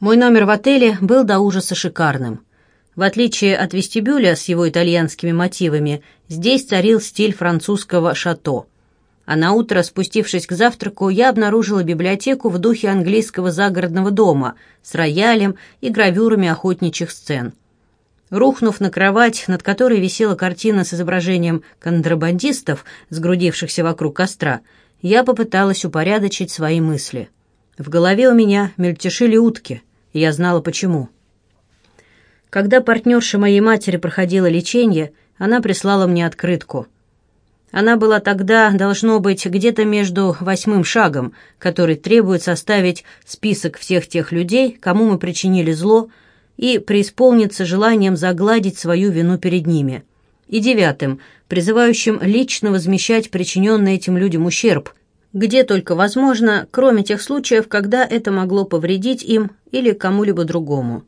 Мой номер в отеле был до ужаса шикарным. В отличие от вестибюля с его итальянскими мотивами, здесь царил стиль французского шато. А на утро, спустившись к завтраку, я обнаружила библиотеку в духе английского загородного дома с роялем и гравюрами охотничьих сцен. Рухнув на кровать, над которой висела картина с изображением контрабандистов, сгрудившихся вокруг костра, я попыталась упорядочить свои мысли. В голове у меня мельтешили утки, и я знала почему. Когда партнерша моей матери проходила лечение, она прислала мне открытку. Она была тогда, должно быть, где-то между восьмым шагом, который требует составить список всех тех людей, кому мы причинили зло, и преисполниться желанием загладить свою вину перед ними. И девятым, призывающим лично возмещать причиненный этим людям ущерб, где только возможно, кроме тех случаев, когда это могло повредить им или кому-либо другому.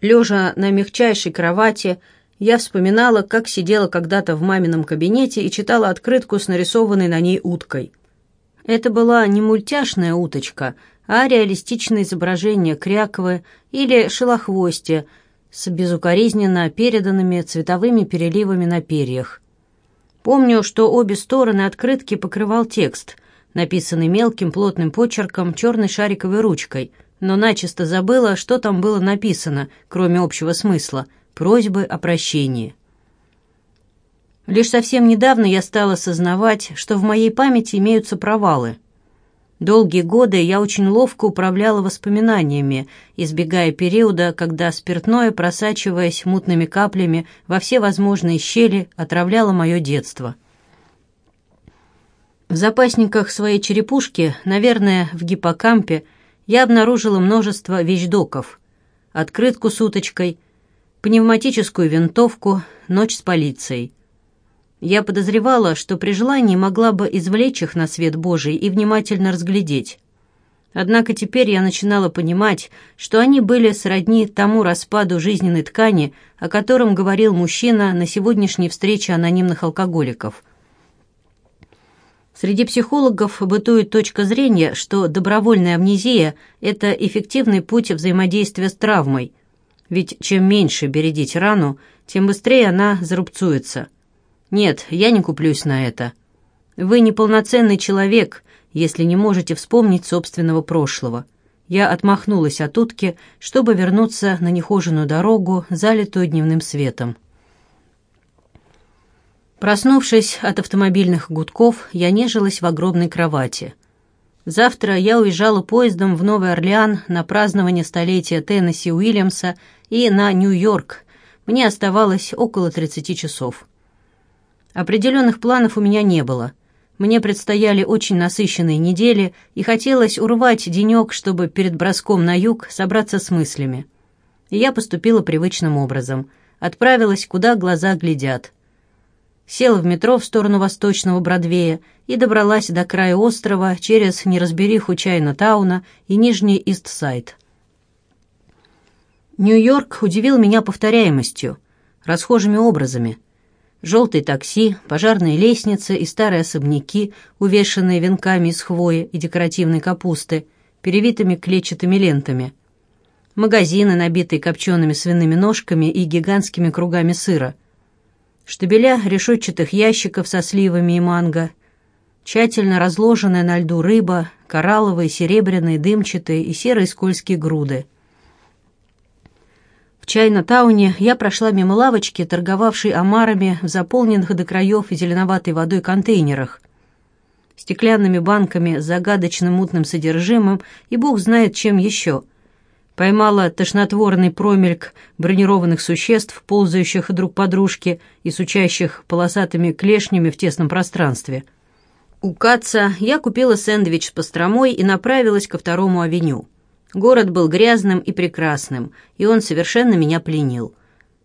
Лежа на мягчайшей кровати, я вспоминала, как сидела когда-то в мамином кабинете и читала открытку с нарисованной на ней уткой. Это была не мультяшная уточка, а реалистичное изображение кряковы или шелохвостия с безукоризненно переданными цветовыми переливами на перьях. Помню, что обе стороны открытки покрывал текст, написанный мелким плотным почерком черной шариковой ручкой – но начисто забыла, что там было написано, кроме общего смысла – просьбы о прощении. Лишь совсем недавно я стала осознавать, что в моей памяти имеются провалы. Долгие годы я очень ловко управляла воспоминаниями, избегая периода, когда спиртное, просачиваясь мутными каплями во все возможные щели, отравляло мое детство. В запасниках своей черепушки, наверное, в гиппокампе – я обнаружила множество вещдоков. Открытку с уточкой, пневматическую винтовку, ночь с полицией. Я подозревала, что при желании могла бы извлечь их на свет Божий и внимательно разглядеть. Однако теперь я начинала понимать, что они были сродни тому распаду жизненной ткани, о котором говорил мужчина на сегодняшней встрече анонимных алкоголиков – Среди психологов бытует точка зрения, что добровольная амнезия – это эффективный путь взаимодействия с травмой. Ведь чем меньше бередить рану, тем быстрее она зарубцуется. Нет, я не куплюсь на это. Вы неполноценный человек, если не можете вспомнить собственного прошлого. Я отмахнулась от утки, чтобы вернуться на нехоженную дорогу, залитую дневным светом. Проснувшись от автомобильных гудков, я нежилась в огромной кровати. Завтра я уезжала поездом в Новый Орлеан на празднование столетия Теннесси Уильямса и на Нью-Йорк. Мне оставалось около 30 часов. Определенных планов у меня не было. Мне предстояли очень насыщенные недели, и хотелось урвать денек, чтобы перед броском на юг собраться с мыслями. И я поступила привычным образом. Отправилась, куда глаза глядят – села в метро в сторону восточного Бродвея и добралась до края острова через неразбериху Чайна-тауна и Нижний Ист-Сайд. Нью-Йорк удивил меня повторяемостью, расхожими образами. Желтые такси, пожарные лестницы и старые особняки, увешанные венками из хвои и декоративной капусты, перевитыми клетчатыми лентами. Магазины, набитые копчеными свиными ножками и гигантскими кругами сыра – штабеля решетчатых ящиков со сливами и манго, тщательно разложенная на льду рыба, коралловые, серебряные, дымчатые и серые скользкие груды. В Чайна-тауне я прошла мимо лавочки, торговавшей омарами в заполненных до краев зеленоватой водой контейнерах, стеклянными банками с загадочным мутным содержимым и бог знает чем еще – поймала тошнотворный промельк бронированных существ, ползающих друг по дружке и сучащих полосатыми клешнями в тесном пространстве. У Каца я купила сэндвич с пастромой и направилась ко второму авеню. Город был грязным и прекрасным, и он совершенно меня пленил.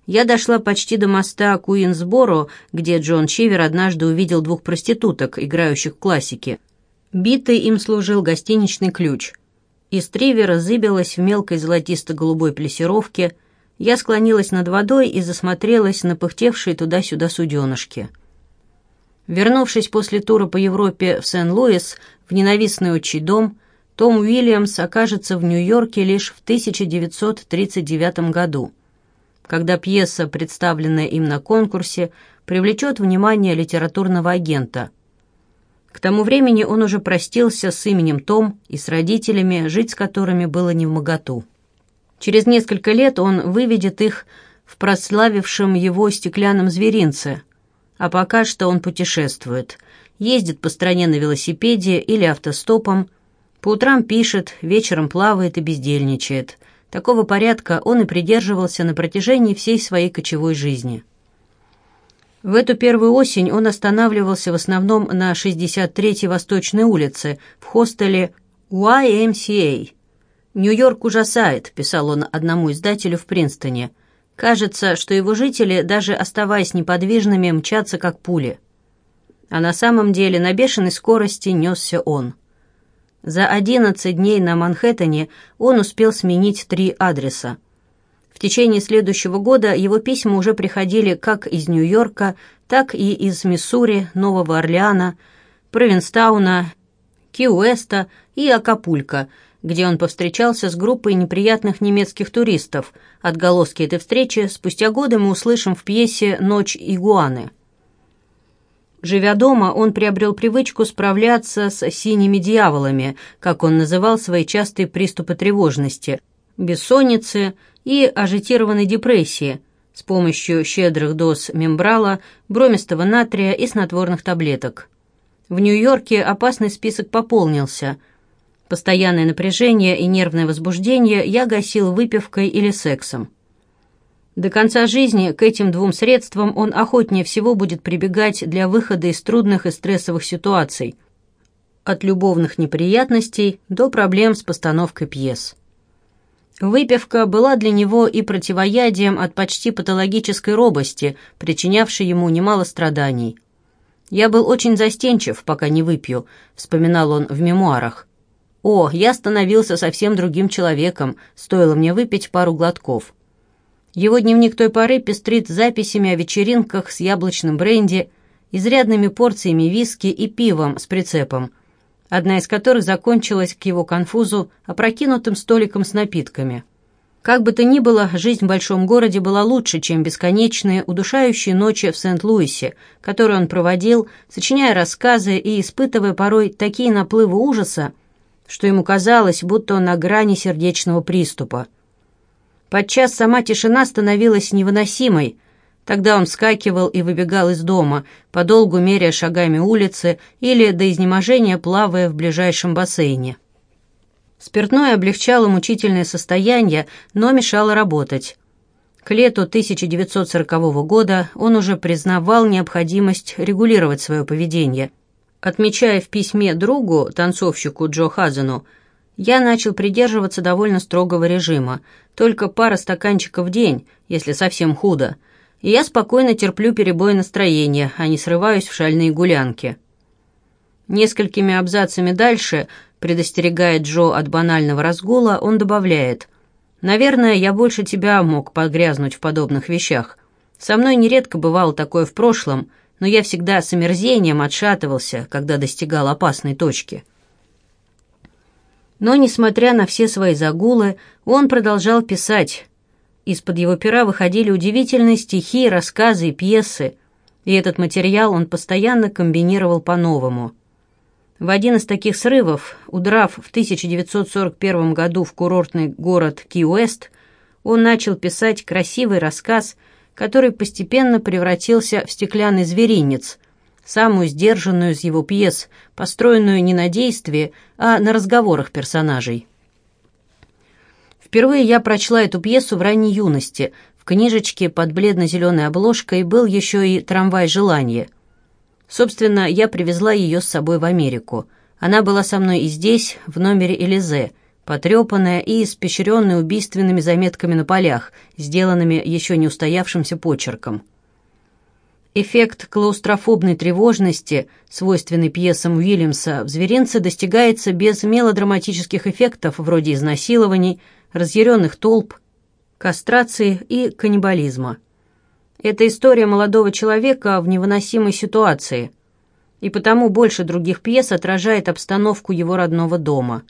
Я дошла почти до моста Куинсборо, где Джон Чивер однажды увидел двух проституток, играющих в классике. Битый им служил гостиничный ключ – из тривера зыбилась в мелкой золотисто-голубой плесировке. Я склонилась над водой и засмотрелась на пыхтевшие туда-сюда суденышки. Вернувшись после тура по Европе в Сен-Луис, в ненавистный отчий дом, Том Уильямс окажется в Нью-Йорке лишь в 1939 году, когда пьеса, представленная им на конкурсе, привлечет внимание литературного агента. Тому времени он уже простился с именем Том и с родителями, жить с которыми было не в моготу. Через несколько лет он выведет их в прославившем его стеклянном зверинце, а пока что он путешествует, ездит по стране на велосипеде или автостопом, по утрам пишет, вечером плавает и бездельничает. Такого порядка он и придерживался на протяжении всей своей кочевой жизни. В эту первую осень он останавливался в основном на 63-й Восточной улице, в хостеле YMCA. «Нью-Йорк ужасает», — писал он одному издателю в Принстоне. «Кажется, что его жители, даже оставаясь неподвижными, мчатся как пули». А на самом деле на бешеной скорости несся он. За 11 дней на Манхэттене он успел сменить три адреса. Течение следующего года его письма уже приходили как из Нью-Йорка, так и из Миссури, Нового Орлеана, Провинстауна, Ки-Уэста и Акапулько, где он повстречался с группой неприятных немецких туристов. Отголоски этой встречи спустя годы мы услышим в пьесе «Ночь игуаны». Живя дома, он приобрел привычку справляться с синими дьяволами, как он называл свои частые приступы тревожности, бессонницы и ажитированной депрессии с помощью щедрых доз мембрала, бромистого натрия и снотворных таблеток. В Нью-Йорке опасный список пополнился. Постоянное напряжение и нервное возбуждение я гасил выпивкой или сексом. До конца жизни к этим двум средствам он охотнее всего будет прибегать для выхода из трудных и стрессовых ситуаций, от любовных неприятностей до проблем с постановкой пьес. Выпивка была для него и противоядием от почти патологической робости, причинявшей ему немало страданий. «Я был очень застенчив, пока не выпью», — вспоминал он в мемуарах. «О, я становился совсем другим человеком, стоило мне выпить пару глотков». Его дневник той поры пестрит записями о вечеринках с яблочным бренди, изрядными порциями виски и пивом с прицепом, одна из которых закончилась к его конфузу опрокинутым столиком с напитками. Как бы то ни было, жизнь в большом городе была лучше, чем бесконечные, удушающие ночи в Сент-Луисе, которые он проводил, сочиняя рассказы и испытывая порой такие наплывы ужаса, что ему казалось, будто он на грани сердечного приступа. Подчас сама тишина становилась невыносимой. Тогда он вскакивал и выбегал из дома, подолгу меряя шагами улицы или до изнеможения плавая в ближайшем бассейне. Спиртное облегчало мучительное состояние, но мешало работать. К лету 1940 года он уже признавал необходимость регулировать свое поведение, отмечая в письме другу, танцовщику Джо Хазену, я начал придерживаться довольно строгого режима, только пара стаканчиков в день, если совсем худо, и я спокойно терплю перебои настроения, а не срываюсь в шальные гулянки. Несколькими абзацами дальше, предостерегая Джо от банального разгула, он добавляет «Наверное, я больше тебя мог погрязнуть в подобных вещах. Со мной нередко бывало такое в прошлом, но я всегда с омерзением отшатывался, когда достигал опасной точки». Но, несмотря на все свои загулы, он продолжал писать. Из-под его пера выходили удивительные стихи, рассказы и пьесы, и этот материал он постоянно комбинировал по-новому. В один из таких срывов, удрав в 1941 году в курортный город Ки-Уэст, он начал писать красивый рассказ, который постепенно превратился в стеклянный зверинец – самую сдержанную из его пьес, построенную не на действии, а на разговорах персонажей. Впервые я прочла эту пьесу в ранней юности. В книжечке под бледно-зеленой обложкой был еще и «Трамвай желания». Собственно, я привезла ее с собой в Америку. Она была со мной и здесь, в номере Элизе, потрепанная и испещренная убийственными заметками на полях, сделанными еще не устоявшимся почерком. Эффект клаустрофобной тревожности, свойственный пьесам Уильямса, в «Зверинце» достигается без мелодраматических эффектов вроде изнасилований, разъяренных толп, кастрации и каннибализма. Это история молодого человека в невыносимой ситуации, и потому больше других пьес отражает обстановку его родного дома.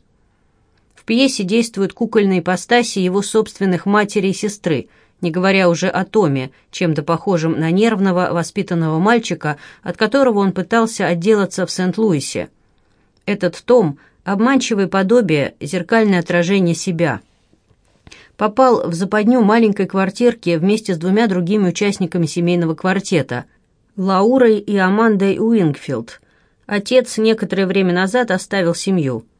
пьесе действуют кукольные ипостаси его собственных матери и сестры, не говоря уже о Томе, чем-то похожем на нервного, воспитанного мальчика, от которого он пытался отделаться в Сент-Луисе. Этот Том – обманчивое подобие, зеркальное отражение себя. Попал в западню маленькой квартирки вместе с двумя другими участниками семейного квартета – Лаурой и Амандой Уингфилд. Отец некоторое время назад оставил семью –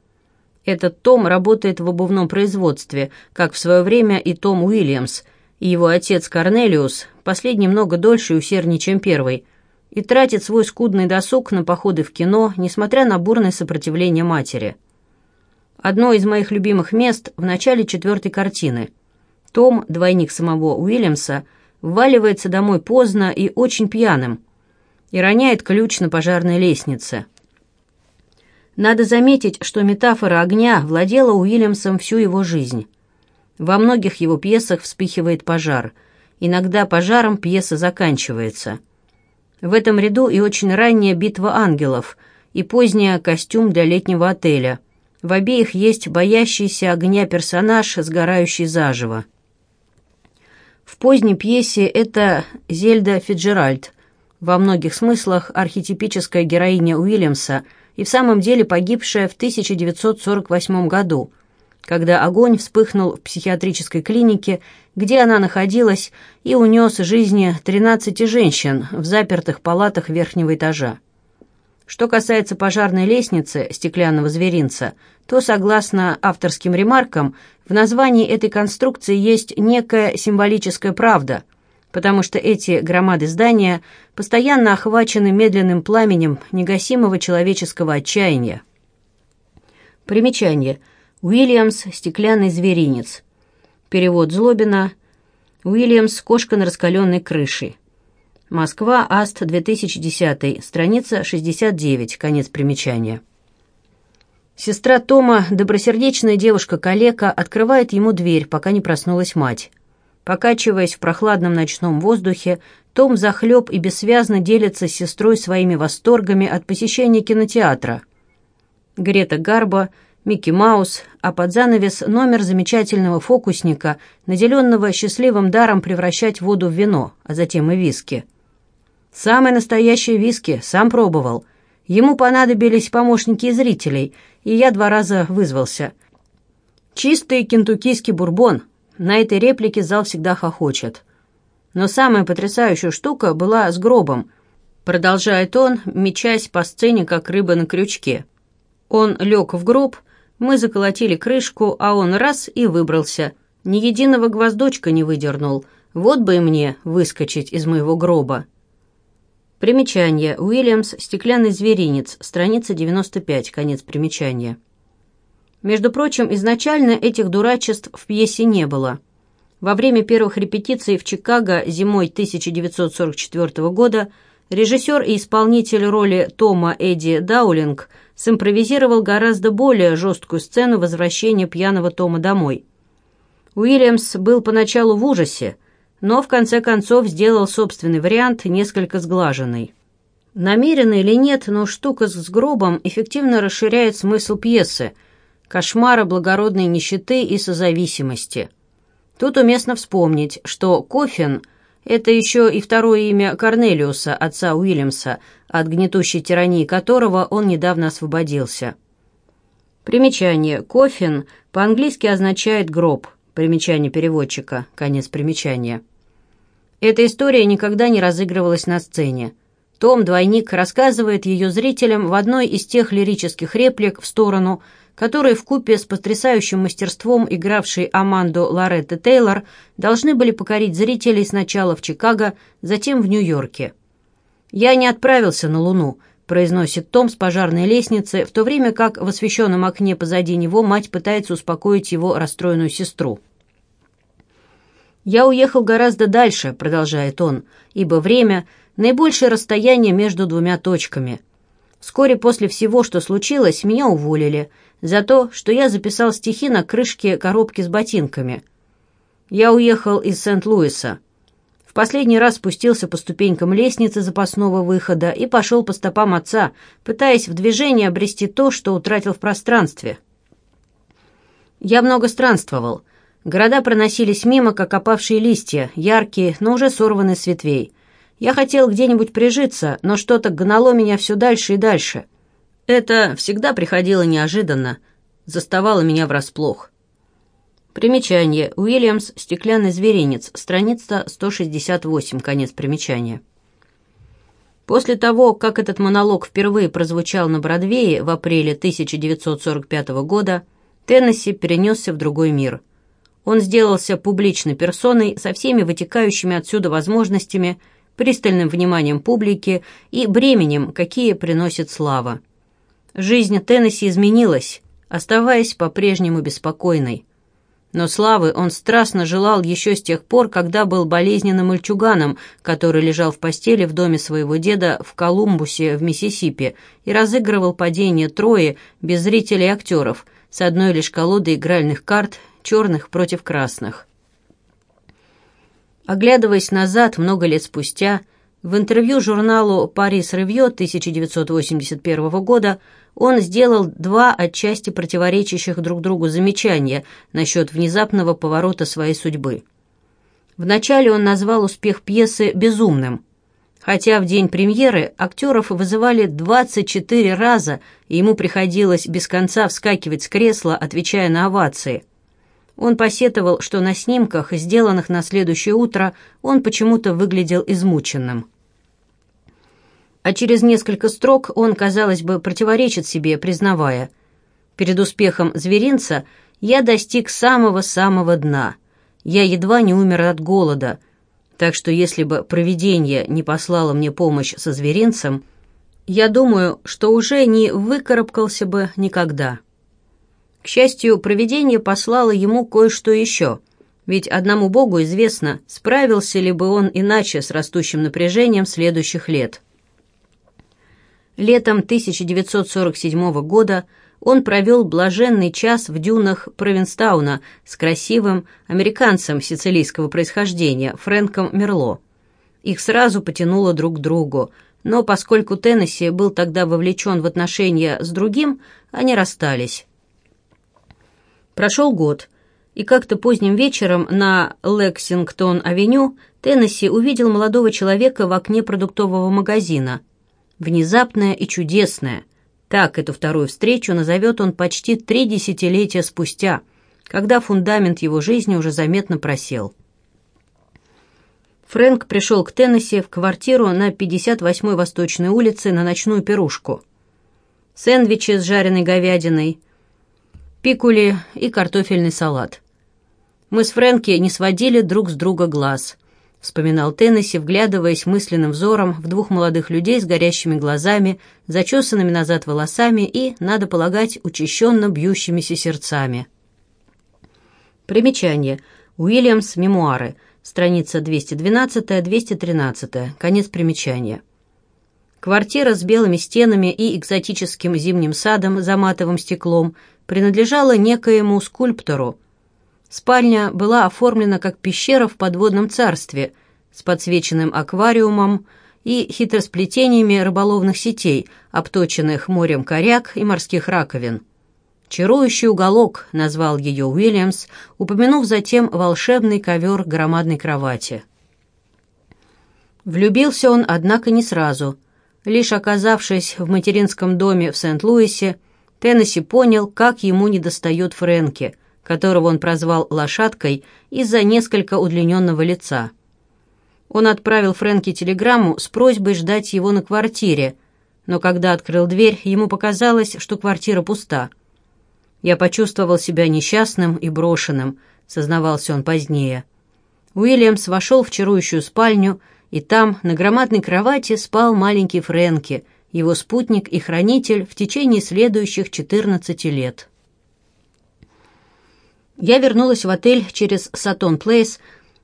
этот Том работает в обувном производстве, как в свое время и Том Уильямс, его отец Корнелиус, последний много дольше и усерднее, чем первый, и тратит свой скудный досуг на походы в кино, несмотря на бурное сопротивление матери. Одно из моих любимых мест в начале четвертой картины. Том, двойник самого Уильямса, вваливается домой поздно и очень пьяным и роняет ключ на пожарной лестнице. Надо заметить, что метафора огня владела Уильямсом всю его жизнь. Во многих его пьесах вспыхивает пожар. Иногда пожаром пьеса заканчивается. В этом ряду и очень ранняя «Битва ангелов», и поздняя «Костюм для летнего отеля». В обеих есть боящийся огня персонаж, сгорающий заживо. В поздней пьесе это Зельда Фиджеральд, во многих смыслах архетипическая героиня Уильямса – и в самом деле погибшая в 1948 году, когда огонь вспыхнул в психиатрической клинике, где она находилась, и унес жизни 13 женщин в запертых палатах верхнего этажа. Что касается пожарной лестницы стеклянного зверинца, то, согласно авторским ремаркам, в названии этой конструкции есть некая символическая правда – потому что эти громады здания постоянно охвачены медленным пламенем негасимого человеческого отчаяния. Примечание. Уильямс «Стеклянный зверинец». Перевод Злобина. Уильямс «Кошка на раскаленной крыше». Москва, АСТ, 2010, страница 69, конец примечания. Сестра Тома, добросердечная девушка-калека, открывает ему дверь, пока не проснулась мать. Покачиваясь в прохладном ночном воздухе, Том захлеб и бессвязно делится с сестрой своими восторгами от посещения кинотеатра. Грета Гарбо, Микки Маус, а под занавес номер замечательного фокусника, наделенного счастливым даром превращать воду в вино, а затем и виски. Самый настоящий виски, сам пробовал. Ему понадобились помощники и зрителей, и я два раза вызвался. Чистый кентуккийский бурбон, на этой реплике зал всегда хохочет. Но самая потрясающая штука была с гробом. Продолжает он, мечась по сцене, как рыба на крючке. Он лег в гроб, мы заколотили крышку, а он раз и выбрался. Ни единого гвоздочка не выдернул. Вот бы и мне выскочить из моего гроба. Примечание. Уильямс «Стеклянный зверинец», страница 95, конец примечания. Между прочим, изначально этих дурачеств в пьесе не было. Во время первых репетиций в Чикаго зимой 1944 года режиссер и исполнитель роли Тома Эдди Даулинг симпровизировал гораздо более жесткую сцену возвращения пьяного Тома домой. Уильямс был поначалу в ужасе, но в конце концов сделал собственный вариант, несколько сглаженный. Намеренно или нет, но штука с гробом эффективно расширяет смысл пьесы – кошмара благородной нищеты и созависимости. Тут уместно вспомнить, что Кофин – это еще и второе имя Корнелиуса, отца Уильямса, от гнетущей тирании которого он недавно освободился. Примечание. Кофин по-английски означает «гроб». Примечание переводчика. Конец примечания. Эта история никогда не разыгрывалась на сцене. Том, двойник, рассказывает ее зрителям в одной из тех лирических реплик в сторону – которые в купе с потрясающим мастерством игравшей Аманду Лоретты Тейлор должны были покорить зрителей сначала в Чикаго, затем в Нью-Йорке. «Я не отправился на Луну», — произносит Том с пожарной лестницы, в то время как в освещенном окне позади него мать пытается успокоить его расстроенную сестру. «Я уехал гораздо дальше», — продолжает он, «ибо время — наибольшее расстояние между двумя точками. Вскоре после всего, что случилось, меня уволили, за то, что я записал стихи на крышке коробки с ботинками. Я уехал из Сент-Луиса. В последний раз спустился по ступенькам лестницы запасного выхода и пошел по стопам отца, пытаясь в движении обрести то, что утратил в пространстве. Я много странствовал. Города проносились мимо, как опавшие листья, яркие, но уже сорванные с ветвей. Я хотел где-нибудь прижиться, но что-то гнало меня все дальше и дальше. Это всегда приходило неожиданно, заставало меня врасплох. Примечание. Уильямс «Стеклянный зверинец», страница 168, конец примечания. После того, как этот монолог впервые прозвучал на Бродвее в апреле 1945 года, Теннесси перенесся в другой мир. Он сделался публичной персоной со всеми вытекающими отсюда возможностями, пристальным вниманием публики и бременем, какие приносит слава. Жизнь Теннесси изменилась, оставаясь по-прежнему беспокойной. Но славы он страстно желал еще с тех пор, когда был болезненным мальчуганом, который лежал в постели в доме своего деда в Колумбусе в Миссисипи и разыгрывал падение Трои без зрителей и актеров, с одной лишь колодой игральных карт, черных против красных. Оглядываясь назад много лет спустя, в интервью журналу «Парис Ревью» 1981 года он сделал два отчасти противоречащих друг другу замечания насчет внезапного поворота своей судьбы. Вначале он назвал успех пьесы «безумным», хотя в день премьеры актеров вызывали 24 раза, и ему приходилось без конца вскакивать с кресла, отвечая на овации. Он посетовал, что на снимках, сделанных на следующее утро, он почему-то выглядел измученным а через несколько строк он, казалось бы, противоречит себе, признавая «Перед успехом зверинца я достиг самого-самого дна. Я едва не умер от голода, так что если бы провидение не послало мне помощь со зверинцем, я думаю, что уже не выкарабкался бы никогда». К счастью, провидение послало ему кое-что еще, ведь одному Богу известно, справился ли бы он иначе с растущим напряжением следующих лет. Летом 1947 года он провел блаженный час в дюнах Провинстауна с красивым американцем сицилийского происхождения Фрэнком Мерло. Их сразу потянуло друг к другу, но поскольку Теннесси был тогда вовлечен в отношения с другим, они расстались. Прошел год, и как-то поздним вечером на Лексингтон-авеню Теннесси увидел молодого человека в окне продуктового магазина – внезапная и чудесная. Так эту вторую встречу назовет он почти три десятилетия спустя, когда фундамент его жизни уже заметно просел. Фрэнк пришел к Теннесси в квартиру на 58-й Восточной улице на ночную пирушку. Сэндвичи с жареной говядиной, пикули и картофельный салат. Мы с Фрэнки не сводили друг с друга глаз вспоминал Теннесси, вглядываясь мысленным взором в двух молодых людей с горящими глазами, зачесанными назад волосами и, надо полагать, учащенно бьющимися сердцами. Примечание. Уильямс. Мемуары. Страница 212-213. Конец примечания. Квартира с белыми стенами и экзотическим зимним садом за матовым стеклом принадлежала некоему скульптору, Спальня была оформлена как пещера в подводном царстве с подсвеченным аквариумом и хитросплетениями рыболовных сетей, обточенных морем коряк и морских раковин. «Чарующий уголок», — назвал ее Уильямс, упомянув затем волшебный ковер громадной кровати. Влюбился он, однако, не сразу. Лишь оказавшись в материнском доме в Сент-Луисе, Теннесси понял, как ему недостает Фрэнки — которого он прозвал «лошадкой» из-за несколько удлиненного лица. Он отправил Фрэнки телеграмму с просьбой ждать его на квартире, но когда открыл дверь, ему показалось, что квартира пуста. «Я почувствовал себя несчастным и брошенным», — сознавался он позднее. Уильямс вошел в чарующую спальню, и там, на громадной кровати, спал маленький Фрэнки, его спутник и хранитель в течение следующих 14 лет. Я вернулась в отель через Сатон Плейс,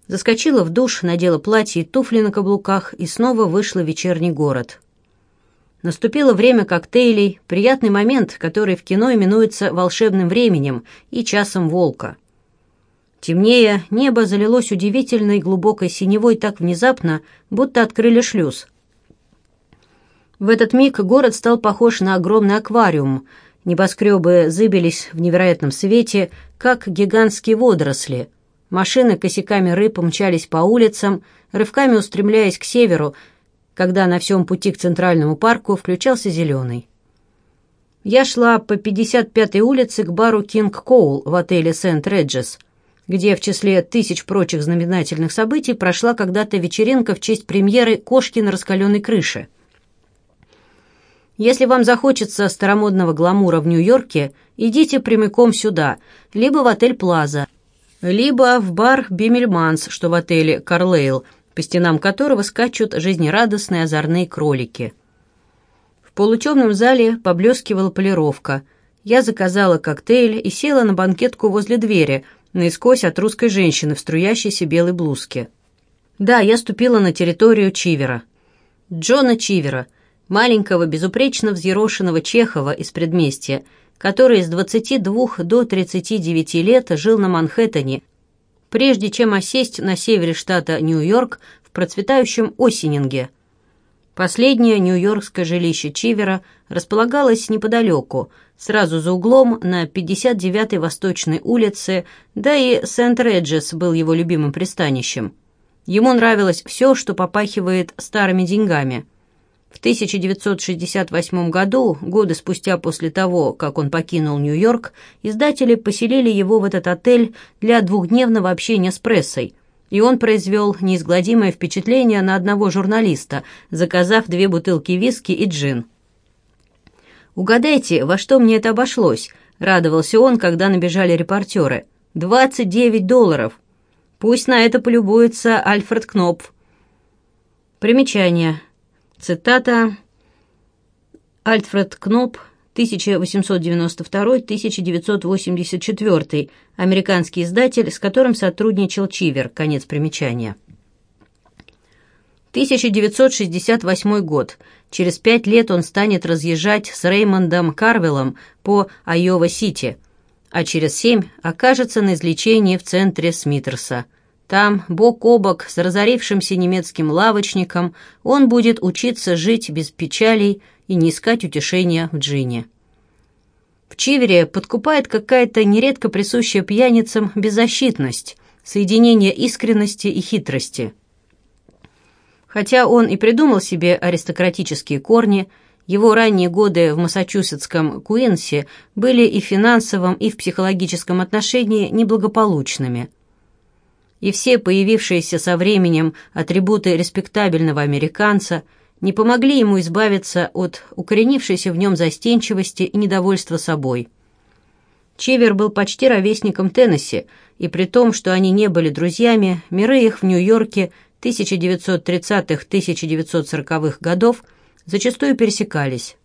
заскочила в душ, надела платье и туфли на каблуках и снова вышла в вечерний город. Наступило время коктейлей, приятный момент, который в кино именуется волшебным временем и часом волка. Темнее, небо залилось удивительной глубокой синевой так внезапно, будто открыли шлюз. В этот миг город стал похож на огромный аквариум — Небоскребы зыбились в невероятном свете, как гигантские водоросли. Машины косяками рыб мчались по улицам, рывками устремляясь к северу, когда на всем пути к Центральному парку включался зеленый. Я шла по 55-й улице к бару «Кинг Коул» в отеле «Сент-Реджес», где в числе тысяч прочих знаменательных событий прошла когда-то вечеринка в честь премьеры «Кошки на раскаленной крыше». Если вам захочется старомодного гламура в Нью-Йорке, идите прямиком сюда, либо в отель «Плаза», либо в бар «Бимельманс», что в отеле «Карлейл», по стенам которого скачут жизнерадостные озорные кролики. В полутемном зале поблескивала полировка. Я заказала коктейль и села на банкетку возле двери, наискось от русской женщины в струящейся белой блузке. Да, я ступила на территорию Чивера. Джона Чивера, маленького, безупречно взъерошенного Чехова из предместья, который с 22 до 39 лет жил на Манхэттене, прежде чем осесть на севере штата Нью-Йорк в процветающем Осенинге. Последнее нью-йоркское жилище Чивера располагалось неподалеку, сразу за углом на 59-й Восточной улице, да и Сент-Реджес был его любимым пристанищем. Ему нравилось все, что попахивает старыми деньгами – в 1968 году, годы спустя после того, как он покинул Нью-Йорк, издатели поселили его в этот отель для двухдневного общения с прессой, и он произвел неизгладимое впечатление на одного журналиста, заказав две бутылки виски и джин. «Угадайте, во что мне это обошлось?» — радовался он, когда набежали репортеры. «Двадцать девять долларов! Пусть на это полюбуется Альфред Кнопф». Примечание. Цитата Альфред Кноп, 1892-1984, американский издатель, с которым сотрудничал Чивер, конец примечания. 1968 год. Через пять лет он станет разъезжать с Реймондом Карвеллом по Айова-Сити, а через семь окажется на излечении в центре Смитерса – там, бок о бок с разорившимся немецким лавочником, он будет учиться жить без печалей и не искать утешения в джине. В Чивере подкупает какая-то нередко присущая пьяницам беззащитность, соединение искренности и хитрости. Хотя он и придумал себе аристократические корни, его ранние годы в массачусетском Куинсе были и в финансовом, и в психологическом отношении неблагополучными – и все появившиеся со временем атрибуты респектабельного американца не помогли ему избавиться от укоренившейся в нем застенчивости и недовольства собой. Чивер был почти ровесником Теннесси, и при том, что они не были друзьями, миры их в Нью-Йорке 1930-1940-х годов зачастую пересекались.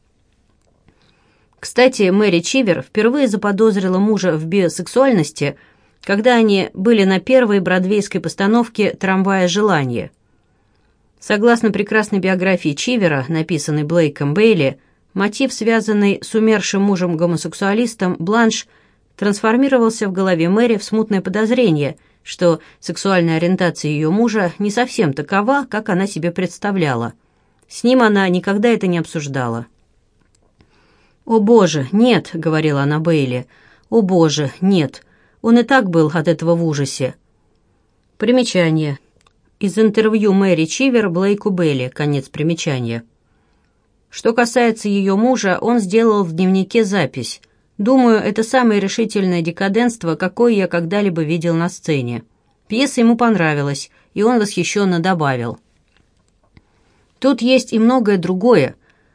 Кстати, Мэри Чивер впервые заподозрила мужа в биосексуальности – когда они были на первой бродвейской постановке «Трамвая желания». Согласно прекрасной биографии Чивера, написанной Блейком Бейли, мотив, связанный с умершим мужем-гомосексуалистом Бланш, трансформировался в голове Мэри в смутное подозрение, что сексуальная ориентация ее мужа не совсем такова, как она себе представляла. С ним она никогда это не обсуждала. «О боже, нет», — говорила она Бейли, — «о боже, нет», — он и так был от этого в ужасе. Примечание. Из интервью Мэри Чивер Блейку Белли. Конец примечания. Что касается ее мужа, он сделал в дневнике запись. «Думаю, это самое решительное декаденство, какое я когда-либо видел на сцене». Пьеса ему понравилась, и он восхищенно добавил. Тут есть и многое другое.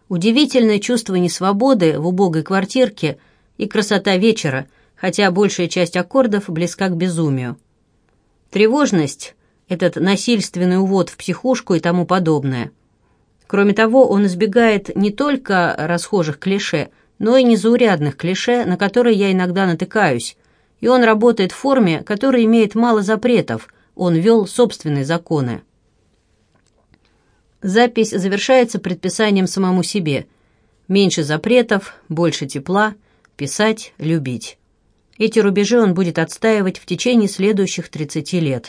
Удивительное чувство несвободы в убогой квартирке и красота вечера, хотя большая часть аккордов близка к безумию. Тревожность, этот насильственный увод в психушку и тому подобное. Кроме того, он избегает не только расхожих клише, но и незаурядных клише, на которые я иногда натыкаюсь, и он работает в форме, которая имеет мало запретов, он вел собственные законы. Запись завершается предписанием самому себе. Меньше запретов, больше тепла, писать, любить. Эти рубежи он будет отстаивать в течение следующих 30 лет.